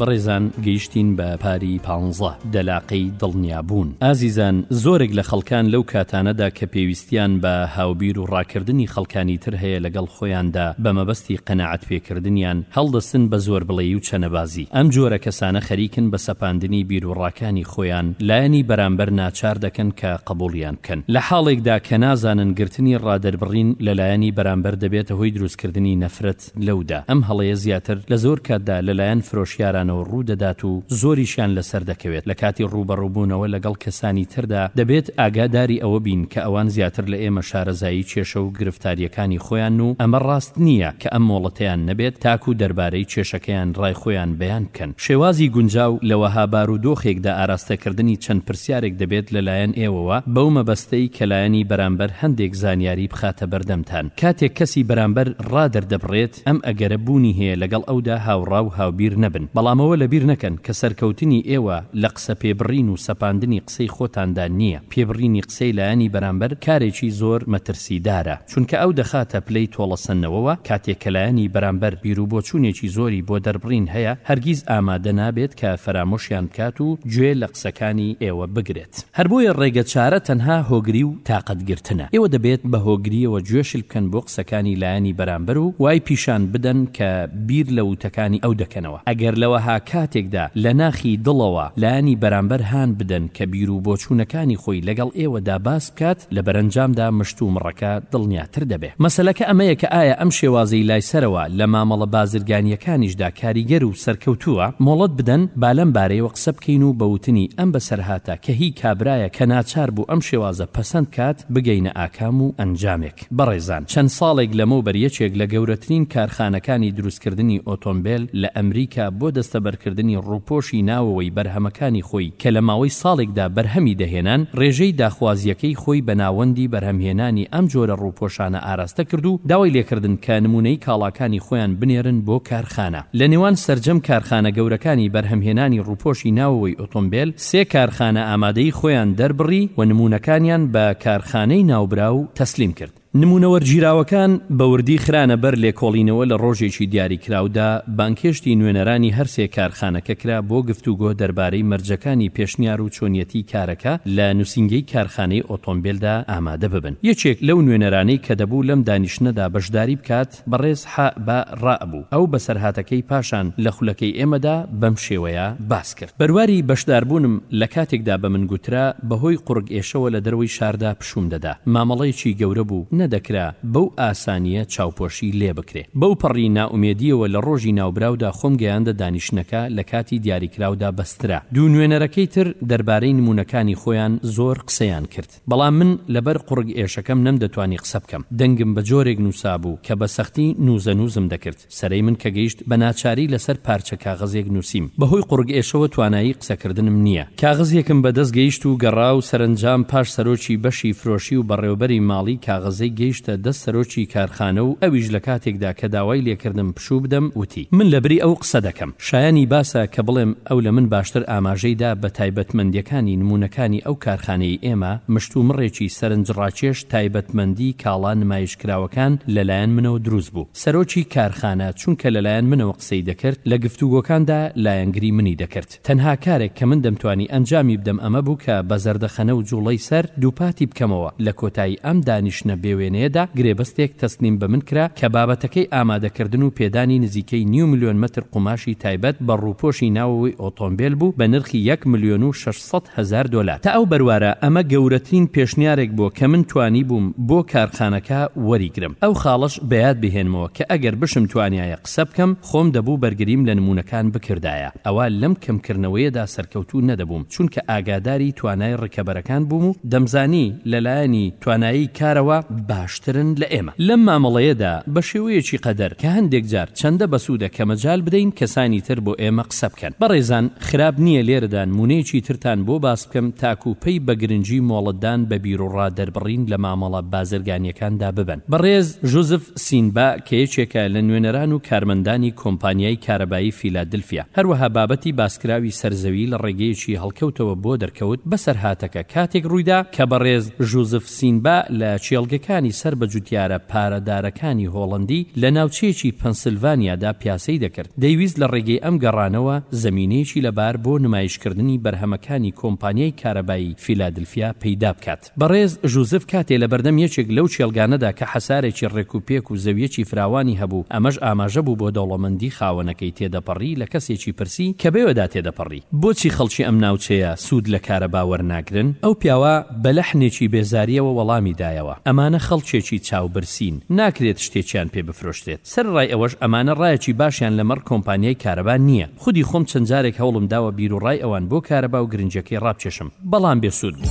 بەڕێزان گەیشتین بە پاری پانزە، دەلاقەی دڵنیابوون. ئازیزان زۆرێک لە خەڵکان لەو کاتانەدا کە پێویستیان بە هاوبیر و ڕاکردنی خەڵکانی تر هەیە لەگەڵ خۆیاندا بە مەبەستی قەناعەت پێکردنیان هەڵدەستن بە زۆربڵێی و چەنەبازی. ئەم جۆرە کەسانە خەریکن بە سەپاندنی بیروڕاکانی خۆیان لایەنی بەرامبەر ناچار دەکەن کە قبوڵیان بکەن لە حاڵێکدا کە نازانن گرتنی ڕادەربڕین لە لایەنی بەرامبەر دەبێتە هۆی دروستکردنی نەفرەت دەکرێت لەودا ئەم هەڵەیە زیاتر لە زۆر کاتدا لەلایەن فرۆشیارانەوە ڕوو دەدات و زۆریشیان لەسەر دەکەوێت لە کاتی ڕووبەڕووبوونەوە لەگەڵ کەسانی تردا دەبێت ئاگاداری ئەوە بین کە ئەوان زیاتر لە ئێمە شارەزایی کێشە و گرفتارییەکانی خۆیانن و ئەمە ڕاست نییە کە ئەم مۆڵەتەیان نەبێت تاکوو دەربارەی کێشەکەیان ڕای خۆیان بەیان بکەن شێوازی گونجاو لە وەها بارودۆخێکدا ئاراستەکردنی چەند پرسیارێک دەبێت لەلایەن ئێوەوە بەو مەبەستەی کە لایەنی بەرامبەر هەندێک زانیاری بخاتە بەردەمتان کاتێک کەسی بەرامبەر ڕا دەردەبڕێت ئەم ئەگەرە بوونی هەیە لەگەڵ ئەودا هاوڕا و هاوبیر نەبن، بەڵام ئەوە لەبیر نەکەن کە سەرکەوتنی ئێوە لە قسە پێبڕین و سەپاندنی قسەی خۆتاندا نییە، پێبڕینی قسەی لایەنی بەرامبەر کارێکی زۆر مەترسیدارە، چونکە ئەو دەخاتە پلەی تۆڵەسەندنەوەوە، کاتێک کە لایەنی بەرامبەر بیروبۆچوونێکی زۆری بۆ دەربڕین هەیە، هەرگیز ئامادە نابێت کە فەرامۆشیان بکات و گوێ لە قسەکانی ئێوە بگرێت. هەر بۆیە ڕێگە چارە تەنها هۆگری و تاقەت گرتنە. ئێوە دەبێت بە هۆگرییەوە گوێشل بکەن بۆ قسەکانی لایەنی بەرامبەر و وای پیشان بدەن کە بیر لە وتەکانی ئەو دەکەنەوە. ئەگەر لە وەها کاتێکدا لە ناخی دڵەوە لایەنی بەرامبەر هان بدەن کە بیر و بۆچوونەکانی خۆی لەگەڵ ئێوەدا باس بکات لە بەرەنجامدا مشتومڕەکە دڵنیاتر دەبێ. مەسەلەکە ئەمەیە کە ئایا ئەم شێوازەی لای سەرەوە لە مامەڵە بازرگانییەکانیشدا کاریگەر و سەرکەوتووە؟ مۆڵەت بدەن با لەم بارەیەوە قسە بکەین و بە وتنی ئەم بەسەرهاتە کە هی کابرایە کە ناچار بوو ئەم شێوازە پەسەند کات بگەینە ئاکام و ئەنجامێک. بەڕێزان چەند ساڵێک لەمەوبەر یەکێک لە گەورەترین کارخانەکانی دروستکردنی ئۆتۆمبێل لە ئەمریکا بۆ دەستەبەرکردنی ڕووپۆشی ناوەوەی بەرهەمەکانی خۆی کە لە ماوەی ساڵێکدا بەرهەمی دەهێنان ڕێژەی داخوازییەکەی خۆی بە ناوەندی بەرهەمهێنانی ئەم جۆرە ڕووپۆشانە ئاراستە کرد و داوای لێکردن کە نموونەی کاڵاکانی خۆیان بنێرن بۆ کارخانە لە نێوان سەرجەم کارخانە گەورەکانی بەرهەمهێنانی ڕووپۆشی ناوەوەی ئۆتۆمبێل، سێ کارخانە ئامادەیی خۆیان دەربڕی و نموونەکانیان بە کارخانەی ناوبراو تەسلیم کرد. نموونە وەرگیراوەکان بە وردی خرانە بەر لێکۆڵینەوە لە ڕۆژێکی دیاریکراودا، بانگهێشتی نوێنەرانی هەرسێ کارخانەکە کرا بۆ گفتوگۆ دەربارەی مەرجەکانی پێشنیار و چۆنیەتی کارەکە لە نووسینگەی کارخانەی ئۆتۆمبێلدا ئامادە ببن. یەکێک لەو نوێنەرانەی کە دەبوو لەم دانیشتنەدا بەشداری بکات، بەڕێز حە بە ڕە بوو ئەو بەسەرهاتەکەی پاشان لە خولەکەی ئێمەدا بەم شێوەیە باس کرد، بەرواری بەشداربوونم لە کاتێکدا بە من گوترا بەهۆی قوڕگئێشەوە لە دەرەوەی شاردا پشووم دەدا، مامەڵەیەکی گەورە بوو نەدەکرا بەو ئاسانییە چاوپۆشی لێ بکرێ. بەو پەڕی نائومێدییەوە لە ڕۆژی ناوبراودا خۆم گەیاندە دانیشتنەکە لە کاتی دیاریکراودا بەسترا. دوو نوێنەرەکەی تر دەربارەی نموونەکانی خۆیان زۆر قسەیان کرد. بەڵام من لەبەر قوڕگ ئێشەکەم نەمدەتوانی قسە بکەم، دەنگم بە جۆرێک نووسابوو کە بە سەختی نووزەنووزم دەکرد، سەرەی من کە گەیشت بە ناچاری لەسەر پارچە کاغەزێک نووسیم، بەهۆی قوڕگ ئێشەوە توانایی قسەکردنم نییە. کاغەزێکم بەدەست گەیشت و گەڕا و سەرەنجام پاش سەرۆکی بەشی فرۆشی و بەڕێوەبەری ماڵی کاغەزەی گەیشتە دەست سەرۆکی کارخانە و ئەویش لە کاتێکدا کە داوای لێکردم، شووبدەم وتی، من لەبری ئەو قسە دەکەم. شایانی باسە کە بڵێم ئەو لە من باشتر ئاماژەی دا بە تایبەتمەندییەکانی نموونەکانی ئەو کارخانەیەی ئێمە، مشتومڕێکی سەرنجڕاکێش تایبەتمەندیی کاڵا نمایشکراوەکان لەلایەن منەوە دروست بوو. سەرۆکی کارخانە چونکە لەلایەن منەوە قسەی دەکرد، لە گفتوگۆکاندا لایەنگری منی دەکرد. تەنها کارێک کە من دەمتوانی ئەنجامی بدەم ئەمە بوو کە بە زەردەخەنە و جوڵەی سەر دووپاتی بکەمەوە، لە کۆتایی ئەم دانیشتنە بێوێنەیەدا گرێبەستێک تەسلیم بە من کرا کە بابەتەکەی ئامادەکردن و پێدانی نزیکەی نیو ملیۆن مەتر قوماشی تایبەت بە ڕووپۆشی ناوەوەی ئۆتۆمبێل بوو بە نرخی یەک ملیۆن و شەش سەد هەزار دۆلار. تا ئەو بەروارە ئەمە گەورەترین پێشنیارێک بوو کە من توانیبووم بۆ کارخانەکە وەریگرم. ئەو خاڵەش بە یاد بهێنمەوە کە ئەگەر بشم توانیایە قسە بکەم خۆم دەبوو بەرگریم لە نموونەکان بکردایە ئەوا لەم کەمکردنەوەیەدا سەرکەوتوو نەدەبووم چونکە ئاگاداری توانای ڕکەبەرەکان بووم و دەمزانی لە لایەنی توانایی کارەوە باشترن لە ئێمە لەم مامەڵەیەدا بە شێوەیەکی قەدەر کە هەندێک جار چەندە بەسوودە کە مەجال بدەین کەسانی تر بۆ ئێمە قسە بکەن بەڕێزان خراپ نییە لێرەدا نموونەیەکی ترتان بۆ باس بکەم تاکوو پەی بە گرنگی مۆڵەتدان بە بیروڕا دەربڕین لە مامەڵە بازرگانییەکاندا ببەن بەڕێز ژوزف سینبا کە یەکێکە لە نوێنەران و کارمەندانی کۆمپانیای کارەبایی فیلادلفیا، هەروەها بابەتی باسکراوی سەر زەوی لە ڕێگەیەکی هەڵکەوتەوە بۆ دەرکەوت، بەسەرهاتەکە کاتێک ڕوویدا کە بەڕێز ژوزف سینبا لە کێڵگەکانی سەر بە جوتیارە پارەدارەکانی هۆڵەندی لە ناوچەیەکی پەنسلڤانیادا پیاسەی دەکرد، دەیویست لە ڕێگەی ئەم گەڕانەوە زەمینەیەکی لەبار بۆ نمایشکردنی بەرهەمەکانی کۆمپانیای کارەبایی فیلادلفیا پەیدا بکات. بەڕێز ژوزف کاتێ لە بەردەم یەکێک لەو کێڵگانەدا کە حەسارێکی ڕێک و پێک و زەوییەکی فراوانی هەبوو، ئەمەش ئاماژە بوو بۆ دەوڵەمەندی خاوەنەکەی تێدەپەڕی لە کەسێکی پرسی کە بەوێدا تێدەپەڕی. بۆچی خەڵکی ئەم ناوچەیە سوود لە کارەبا وەرناگرن؟ ئەو پیاوە بە لەحنێکی بێزارییەوە وەڵامی دایەوە، ئەمانە خەڵکێکی چاوبرسین، ناکرێت شتێکیان پێ بفرۆشرێت. سەرەڕای ئەوەش ئەمانە ڕایەکی باشیان لەمەڕ کۆمپانیای کارەبا نییە، خودی خۆم چەند جارێک هەوڵم داوە بیروڕای ئەوان بۆ کارەبا و گرنگیەکەی ڕابکێشم، بەڵام بێ سوود بوو.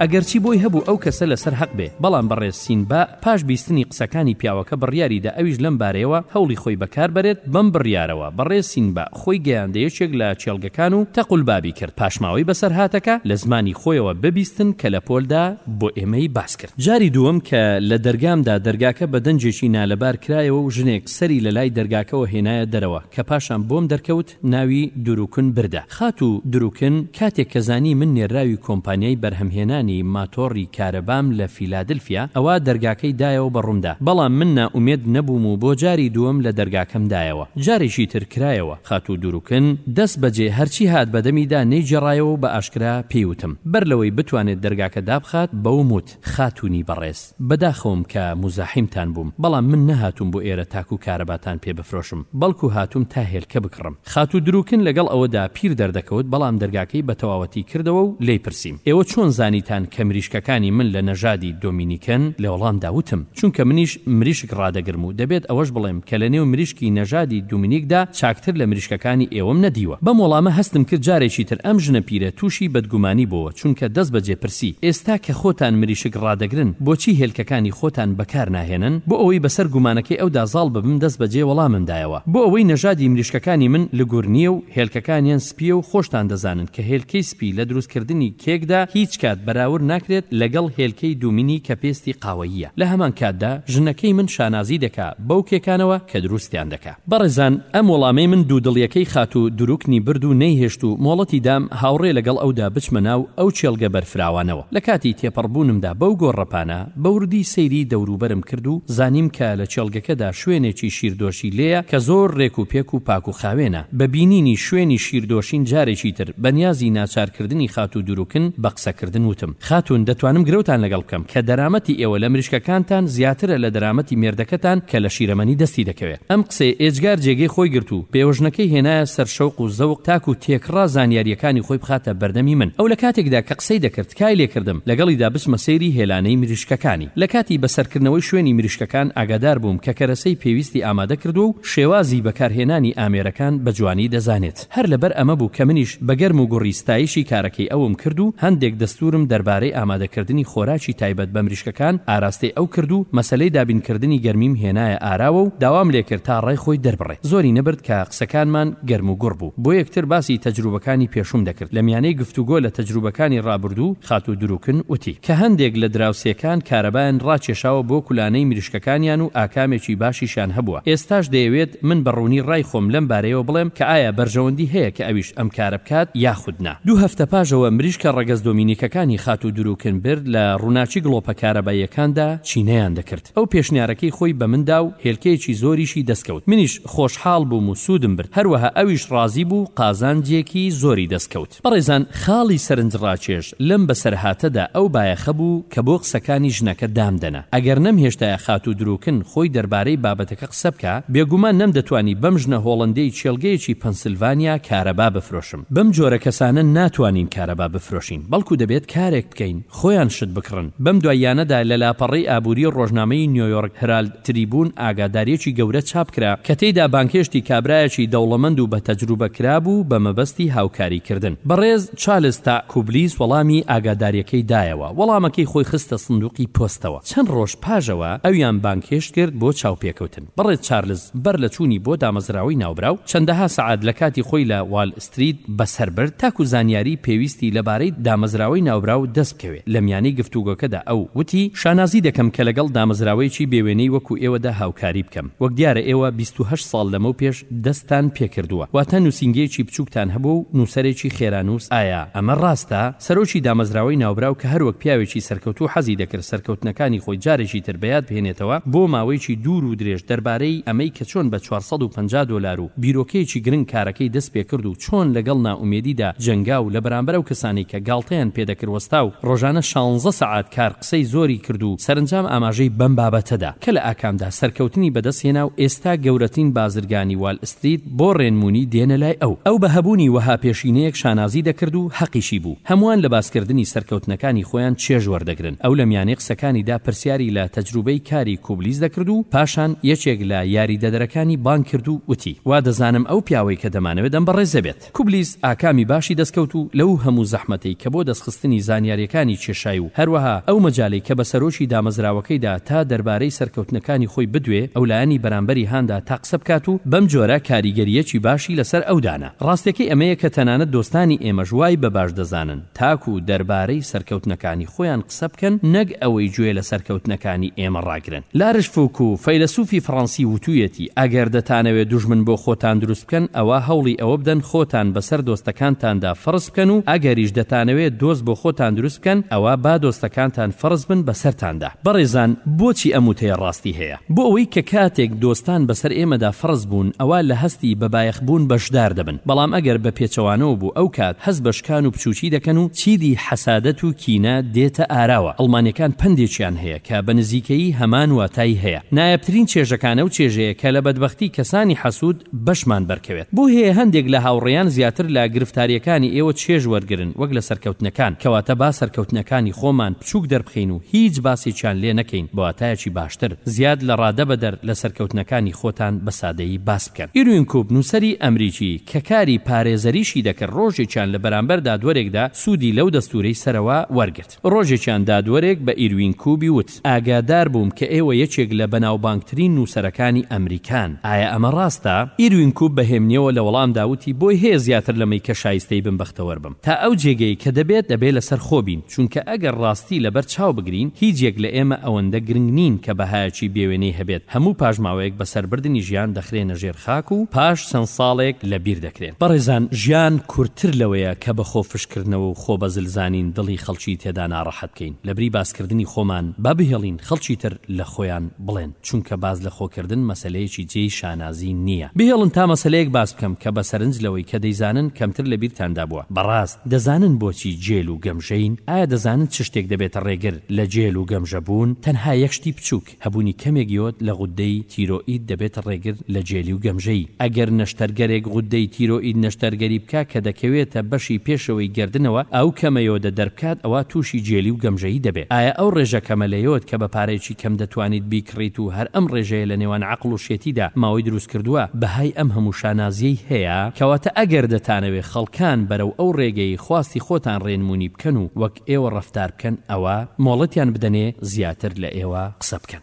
ئەگەرچی بۆی هەبوو ئەو کەسە لەسەر هەق بێ، بەڵام بەڕێز سینبا پاش بیستنی قسەکانی پیاوەکە بڕیاریدا ئەویش لەم بارەیەوە هەوڵی خۆی بەکار بەرێت، بەم بڕیارەوە بەڕێز سینبا خۆی گەیاندە یەکێک لە کێڵگەکان و تەق البابی کرد، پاشماوەی بەسەرهاتەکە لە زمانی خۆیەوە ببیستن کە لە پۆلدا بۆ ئێمەی باس کرد. جاری دووەم کە لە دەرگامدا، دەرگاکە بە دەنگێکی نالەبار کرایەوە و ژنێک سەری لە لای دەرگاکەوە هێنایە دەرەوە کە پاشان بۆم دەرکەوت ناوی دروکن بردە. خاتوو دروکن کاتێک کە زانی من نێراوی کۆمپانیای بەرهەمهێنانی ماتۆڕی کارەبام لە فیلادلفیا ئەوا دەرگاکەی دایەوە بە ڕوومدا، بەڵام من نائومێد نەبووم و بۆ جاری دووەم لە دەرگاکەم دایەوە. جارێکی تر کرایەوە، خاتوو دوروکن دەست بەجێ هەرچی هات بەدەمی دا نەیگێڕایەوە و بە ئاشکرا پێی وتم، بەر لەوەی بتوانێت دەرگاکە دابخات، بەوم وت، خاتوونی بەڕێز، بەداخەوەم کە موزاحیمتان بووم، بەڵام من نەهاتووم بۆ ئێرە تاکوو کارەباتان پێ بفرۆشم، بەڵکوو هاتووم تا هێلکە بکڕم. خاتوو دوروکن لەگەڵ ئەوەدا پیر دەردەکەوت، بەڵام دەرگاکەی بە تەواوەتی کردەوە و لێی پرسیم، ئێوە چۆن زانیتان کە مریشکەکانی من لە نەژادی دۆمینیکەن؟ لە وەڵامدا وتم. چونکە منیش مریشک ڕادەگرم و دەبێت ئەوەش بڵێم کە لەنێو مریشکی نەژادی دومینیکدا چاکتر لە مریشکەکانی ئێوەم نەدیوە. بەم وەڵامە هەستم کرد جارێکی تر ئەم ژنە پیرە تووشی بەدگومانی بۆوە چونکە دەستبەجێ پرسی، ئێستا کە خۆتان مریشک ڕادەگرن بۆچی هێلکەکانی خۆتان بەکار ناهێنن؟ بۆ ئەوەی بەسەر گومانەکەی ئەودا زاڵ ببم دەستبەجێ وەڵامم دایەوە، بۆ ئەوەی نەژادی مریشکەکانی من لگور نییە و هێلکەکانیان سپییە و خۆشتان دەزانن کە هێلکەی سپی لە دروستکردنی کێکدا هیچ کات بەراورد ناکرێت لەگەڵ هێلکەی دومینی کە پێستی قاوەییە لە هەمان کاتدا ژنەکەی من شانازی دەکا بەو کێکانەوە کە دروستیان دەکا. بەڕێزان ئەم وەڵامەی من دوودڵیەکەی خاتوو دروکنی برد و نەیهێشت و مۆڵەتی دام هاوڕێ لەگەڵ ئەودا بچمە ناو ئەو کێڵگە بەرفراوانەوە لە کاتی تێپەڕبوونمدا بەو گۆڕەپانە بە وردی سەیری دەوروبەرم کرد و زانیم کە لە کێڵگەکەدا شوێنێکی شیردۆشی لێیە کە زۆر رێک و پێک و پاک و خاوێنە. بە بینینی شوێنی شیردۆشین جارێکی تر بە نیازی ناچارکردنی خاتوو دروکن بە قسەکردن وتم، خاتوون دەتوانم گرەوتان لەگەڵ بکەم کە دەرامەتی ئێوە لە مریشکەکانتان زیاترە لە دەرامەتی مێردەکەتان کە لە شیرەمەنی دەستی دەکەوێ. ئەم قسەی ئێجگار جێگەی خۆی گرت و بێوەژنەکەی هێنایە سەر شەوق و زەوق تاکو تێکڕا زانیارییەکانی خۆی بخاتە بەردەمی من. ئەو لە کاتێکدا کە قسەی دەکرد تکای لێ کردم لەگەڵیدا بچمە سەیری هێلانەی مریشکەکانی. لە کاتی بەسەرکردنەوەی شوێنی مریشکەکان ئاگادار بووم کە کەرەسەی پێویستی ئامادە کردووە و شێوازی بەکارهێنانی ئامێرەکان بە جوانی دەزانێت. هەر لەبەر ئەمە بوو کە منیش بە گەرم و گوڕی ستایشی کارەکەی ئەوم کرد و هەندێک دەستوورم دەربارەی ئامادەکردنی خۆراکی تایبەت بە مریشکەکان ئاراستەی ئەو کرد و مەسەلەی دابینکردنی گەرمیم هێنایە ئاراوە و داوام لێ کرد تا ڕای خۆی دەربڕێ. زۆری نەبرد کە قسەکانمان گەرم و گوڕ بوو. بۆ یەکتر باسی تەجروبەکانی پێشووم دەکرد. لە میانەی گفتوگۆ لە تەجروبەکانی ڕابردوو، خاتوو دروکن وتی. کە هەندێک لە دراوسێکان کارەبایان ڕاکێشاوە بۆ کولانەی مریشکەکانیان و ئاکامێکی باشیشیان هەبووە، ئێستاش دەیەوێت من بە ڕوونی ڕای خۆم لەم بارەیەوە بڵێم کە ئایا بەرژەوەندی هەیە کە ئەویش ئەم کارە بکات یاخود نا. دوو هەفتە پاژەوە مریشکە ڕەگەز دۆمینیکەکانی خاتوو درووکنبرد لە ڕووناکی گڵۆپە کارەباییەکاندا چینەیان دەکرد. ئەو پێشنیارەکەی خۆی بە من دا و هێلکەیەکی زۆریشی دەست کەوت. منیش خۆشحاڵ بووم و سوودم برد، هەروەها ئەویش ڕازی بوو، قازانجێکی زۆری دەست کەوت. بەڕێزان خاڵی سەرنج ڕاکێش لەم بەسەرهاتەدا ئەو بایەخە بوو کە بۆ قسەکانی ژنەکە دام دەنا ئەگەر نەمهێشتایە خاتوو دروکن خۆی دەربارەی بابەتەکە قسە بکا بێگومان نەمدەتوانی بەم ژنە هۆڵەندەی کێڵگەیەکی پەنسلڤانیا کارەبا بفرۆشم بەم جۆرە کەسانە ناتوانین کارەبا بفرۆشین بەڵکو دەبێت کارێک بکەین خۆیان شت بکڕن. بەم دواییانەدا لە لاپەڕەی ئابووریی ڕۆژنامەی نیۆیۆرک هرالد تریبوون ئاگادارییەکی گەورە چاپ کرا کە تێیدا بانگهێشتی کابرایەکی دەوڵەمەند و بە تەجروبە کرابوو بە مەبەستی هاوکاری کردن. بەڕێز چارلز تا کوبلیس وەڵامی ئاگادارییەکەی دایەوە. وەڵامەکەی خۆی خستە سندووقی پۆستەوە. چەند ڕۆژ پاژەوە ئەویان بانگهێشت کرد بۆ چاوپێکەوتن. بەڕێز چارلز بەر لە چوونی بۆ دامەزراوەی ناوبراو چەندەها سەعات لە کاتی خۆی لە وال ستریت بەسەر برد تاکو زانیاریی پێویستی لەبارەی دامەزراوەی ناوبراو دەست بکەوێت، لە میانەی گفتوگۆکەدا ئەو وتی، شانازی دەکەم کە لەگەڵ دامەزراوەیەکی بێوێنەی وەکو ئێوەدا هاوکاری بکەم، وەک دیارە ئێوە بیست و هەشت ساڵ لەمەو پێش دەستتان پێکردووە، واتە نووسینگەیەکی بچووکتان هەبووە و نووسەرێکی خێرانووس، ئایا ئەمە ڕاستە؟ سەرۆکی دامەزراوەی ناوبراو کە هەروەک پیاوێکی سەرکەوتوو حەزی دەکرد سەرکەوتنەکانی خۆی جارێکی تر بەیاد بهێنێتەوە بۆ ماوەیەکی دوور و درێژ دەربارەی ئەمەی کە چۆن بە چوار سەد و پەنجا دۆلار و بیرۆکەیەکی گرنگ کارەکەی دەست پێکرد و چۆن لەگەڵ نائومێدیدا جەنگا و لە بەرامبەر ئەو کەسانەی کە گاڵتەیان پێ دەکرد وەستا و ڕۆژانە شانزە سەعات کار قسەی زۆری کرد و سەرەنجام ئاماژەی بەم بابەتەدا کە لە ئاکامدا سەرکەوتنی بەدەست هێنا و ئێستا گەورەترین بازرگانی وال ئستریت بۆ ڕێنمونی دێنە لای ئەو ئەو بە هەبوونی وەها پێشینەیەک شانازی دەکرد و هەقیشی بوو. هەمووان لە باسکردنی سەرکەوتنەکانی خۆیان چێژ وەردەگرن، ئەو لە میانەی قسەکانیدا پرسیاری لە تەجروبەی کاری کوبلیس دەکرد و پاشان یەکێک لە یاریدەدەرەکانی بانگ کرد و وتی، وا دەزانم ئەو پیاوەی کە دەمانەوێت ئەم بەڕێزە بێت. کوبلیس ئاکامی باشی دەستکەوت و لەو هەموو زەحمەتەی کە بۆ دەستخستنی زانیارییەکانی کێشای و هەروەها ئەو مەجالەی کە بە سەرۆکی دامەزراوەکەیدا تا دەربارەی سەرکەوتنەکانی خۆی بدوێ ئەو لایەنی بەرامبەری هاندا تا قسە بکات و بەم جۆرە کاریگەرییەکی باشی لەسەر ئەو دانا. ڕاستیەکەی ئەمەیە کە تەنانەت دۆستانی ئێمەش وای بە باش دەزانن تاکو دەربارەی سەرکەوتنەکانی خۆیان قسە بکەن نەک ئەوەی گوێ لە سەرکەوتنەکانی ئێمە ڕاگرن. لارش فوکو، فەیلەسوفی فەڕەنسی وتوویەتی، ئەگەر دەتانەوێت دوژمن بۆ خۆتان دروست بکەن، ئەوا هەوڵی ئەوە بدەن خۆتان بەسەر دۆستەکانتاندا فەرز بکەن و ئەگەریش دەتانەوێت دۆست بۆ خۆتان دروست بکەن، ئەوا با دۆستەکانتان فەرز بن بەسەرتاندا. بەڕێزان بۆچی ئەم وتەیە ڕاستی هەیە؟ بۆ ئەوەی کە کاتێک دۆستان بەسەر ئێمەدا فەرز بوون ئەوا لە هەستی بە بایەخ بوون بەشدار دەبن بەڵام ئەگەر بە پێچەوانەوە بوو ئەو کات هەست بە شکان و بچوکی دەکەن و چیدی حەسادەت و کینە دێتە ئاراوە ئەڵمانیەکان پەندێکیان هەیە کە بە نزیکەیی هەمان واتای هەیە نایابترین چێژەکان ئەو چێژەیە کە لە بەدبەختی کەسانی حەسود بەشمان بەرکەوێت بۆ هەیە هەندێک لە هاوڕێیان زیاتر لە گرفتاریەکانی ئێوە چێژ وەرگرن وەک لە سەرکەوتنەکان کەواتە با سەرکەوتنەکانی خۆمان چووک دەربخەین و هیچ باسێکیان لێ نەکەین بەواتایەکی باشتر زیاد لە ڕادەبەدەر لە سەرکەوتنەکانی خۆتان بە سادەیی باس بکەن. ئیروین کوپ نووسەری ئەمریکی کە کاری پارێزەریشی دەکرد ڕۆژێکیان لە بەرامبەر دادوەرێکدا سوودی لەو دەستوورەی سەرەوە وەرگرت. ڕۆژێکیان دادوەرێک بە ئیروین کوبی وت، ئاگادار بووم کە ئێوە یەکێک لە بەناوبانگترین نووسەرەکانی ئەمریکان. ئایا ئەمە ڕاستە؟ ئیروین کوپ بە هێمنیەوە لە وەڵامدا وتی، بۆی هەیە زیاتر لەمەی کە شایستەی بم بەختەوەر بم. تا ئەو جێگەی کە دەبێت دەبێ لەسەر خۆ بین، چونکە ئەگەر ڕاستی لەبەر چاو بگرین، هیچ یەک لە ئێمە ئەوەندە گرنگ نین کە بەهایەکی بێوێنەی هەبێت، هەموو پاشماوەیەک بەسەر بردنی ژیان دەخرێنە ژێر خاک و پاش چەند ساڵێک لە بیر دەکرێن. بەڕێزان ژیان کورتتر لەوەیە کە بە خۆ فش کردنەوە و خۆ بە زل زانین دڵی خەڵکی تێدا ناڕەحەت بکەین، لەبری باس کردنی خۆمان با بهێڵین خەڵکی تر لە خۆیان بڵێن. چونکە باس لە خۆکردن مەسەلەیەکی جێی شانازی نییە. بهێڵن تا مەسەلەیەک باس بکەم کە بە سەرنج لەوەی کە دەیزانن کەمتر لە بیرتاندا بووە. بەڕاست دەزانن بۆچی گێل و گەمژەین؟ ئایا دەزانن چ شتێک دەبێتە ڕێگر لە گێل و گەمژە بوون؟ تەنها یەک شتی بچووک، هەبوونی کەمێک یۆد لە غوددەی تیرۆئید دەبێتە ڕێگر لە گێلی و گەمژەیی. ئەگەر نەشتەرگەرێک غوددەی تیرۆئید نەشتەرگەری بکا کە دەکەوێتە بەشی پێشەوەی گەردنەوە ئەو کەمە یۆدە دەربکات ئەوا تووشی گێلی و گەمژەیی دەبێ. ئایا ئەو ڕێژە کەمە لە یۆد کە بە پارەیەکی کەم دەتوانیت بیکڕیت و هەر ئەم ڕێژەیە لە نێوان عەقڵ و شێتیدا ماوەی دروست کردووە، بەهای ئەم هەموو شانازییەی هەیە؟ کەواتە ئەگەر دەتانەوێ خەڵکان بەرەو ئەو ڕێگەیەی خواستی خۆتان ڕێنموونی بکەن و وەک ئێوە ڕەفتار بکەن ئەوا مۆڵەتیان بدەنێ زیاتر لە ئێوە قسە بکەن.